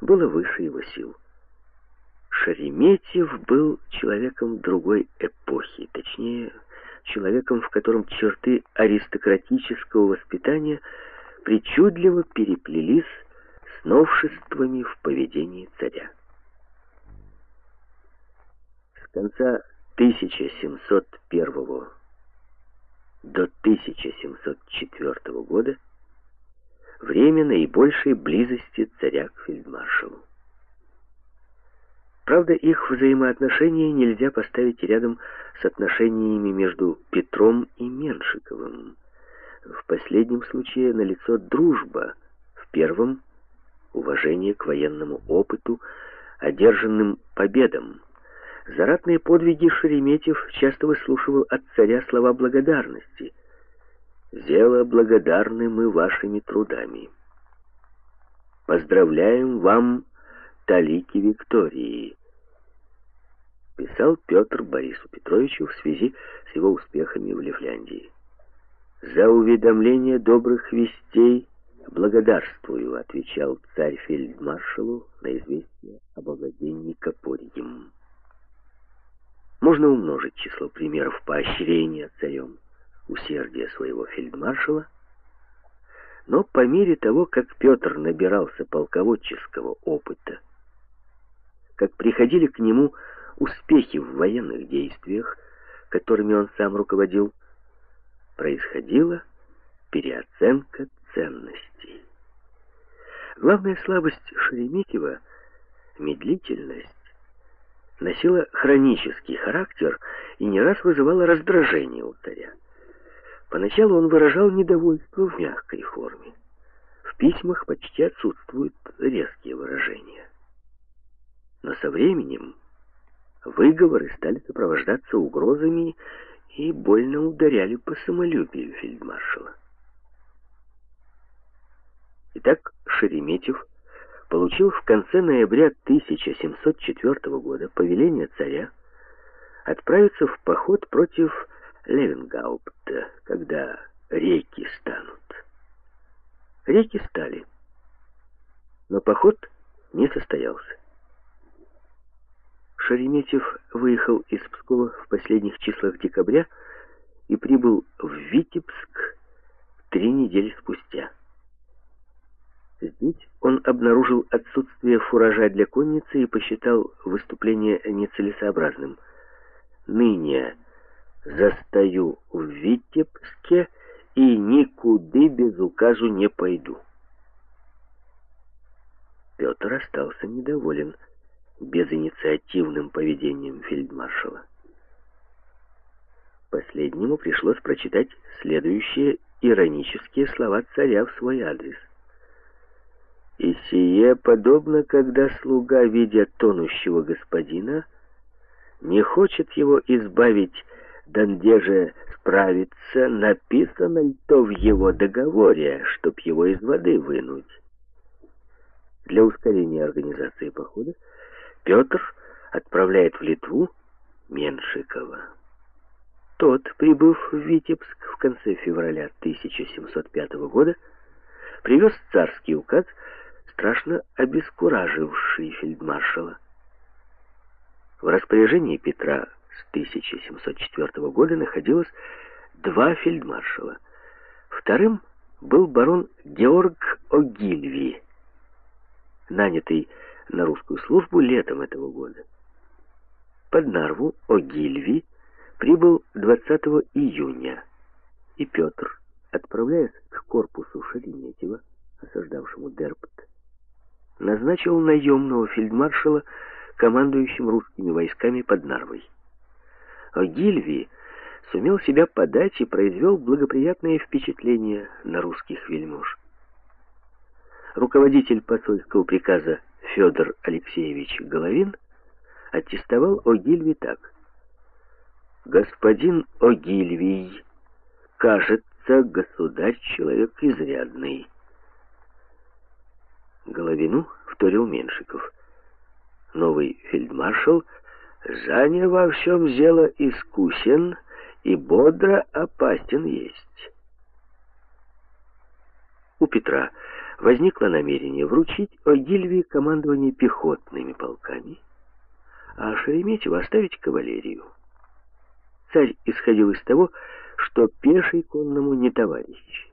было выше его сил. Шереметьев был человеком другой эпохи, точнее, человеком, в котором черты аристократического воспитания причудливо переплелись с новшествами в поведении царя. С конца 1701 до 1704 года время наибольшей близости царя к фельдмаршалу. Правда, их взаимоотношения нельзя поставить рядом с отношениями между Петром и Меншиковым. В последнем случае налицо дружба, в первом — уважение к военному опыту, одержанным победам. За ратные подвиги Шереметьев часто выслушивал от царя слова благодарности. «Зело благодарны мы вашими трудами. Поздравляем вам талики Виктории», писал Петр Борису Петровичу в связи с его успехами в Лифляндии. «За уведомление добрых вестей благодарствую», — отвечал царь фельдмаршалу на известие об овладении Копорьем. Можно умножить число примеров поощрения царем усердия своего фельдмаршала, но по мере того, как Петр набирался полководческого опыта, как приходили к нему успехи в военных действиях, которыми он сам руководил, происходила переоценка ценностей. Главная слабость Шереметьева — медлительность носила хронический характер и не раз вызывала раздражение у царя. Поначалу он выражал недовольство в мягкой форме. В письмах почти отсутствуют резкие выражения. Но со временем выговоры стали сопровождаться угрозами и больно ударяли по самолюбию фельдмаршала. Итак, Шереметьев получил в конце ноября 1704 года повеление царя отправиться в поход против Левенгаупта, когда реки станут. Реки стали, но поход не состоялся. Шереметьев выехал из Пскова в последних числах декабря и прибыл в Витебск три недели спустя. Здесь он обнаружил отсутствие фуража для конницы и посчитал выступление нецелесообразным. «Ныне застаю в Витебске и никуда без указу не пойду». Петр остался недоволен безинициативным поведением фельдмаршала. Последнему пришлось прочитать следующие иронические слова царя в свой адрес. «И сие подобно, когда слуга, видя тонущего господина, не хочет его избавить, донде же справиться, написано ли то в его договоре, чтоб его из воды вынуть». Для ускорения организации похода Петр отправляет в Литву Меншикова. Тот, прибыв в Витебск в конце февраля 1705 года, привез царский указ, страшно обескураживший фельдмаршала. В распоряжении Петра с 1704 года находилось два фельдмаршала. Вторым был барон Георг Огильви, нанятый на русскую службу летом этого года. Под Нарву Огильви прибыл 20 июня, и Петр, отправляясь к корпусу Шереметьева, осаждавшему Дерпт, назначил наемного фельдмаршала командующим русскими войсками под Нарвой. Огильви сумел себя подать и произвел благоприятное впечатление на русских вельмож. Руководитель посольского приказа Федор Алексеевич Головин аттестовал Огильви так. «Господин Огильвий, кажется, государь человек изрядный». Головину вторил Меншиков. Новый фельдмаршал занял во всем дело искусен и бодро опасен есть. У Петра возникло намерение вручить Огильве командование пехотными полками, а Шереметьеву оставить кавалерию. Царь исходил из того, что пеший конному не товарищ.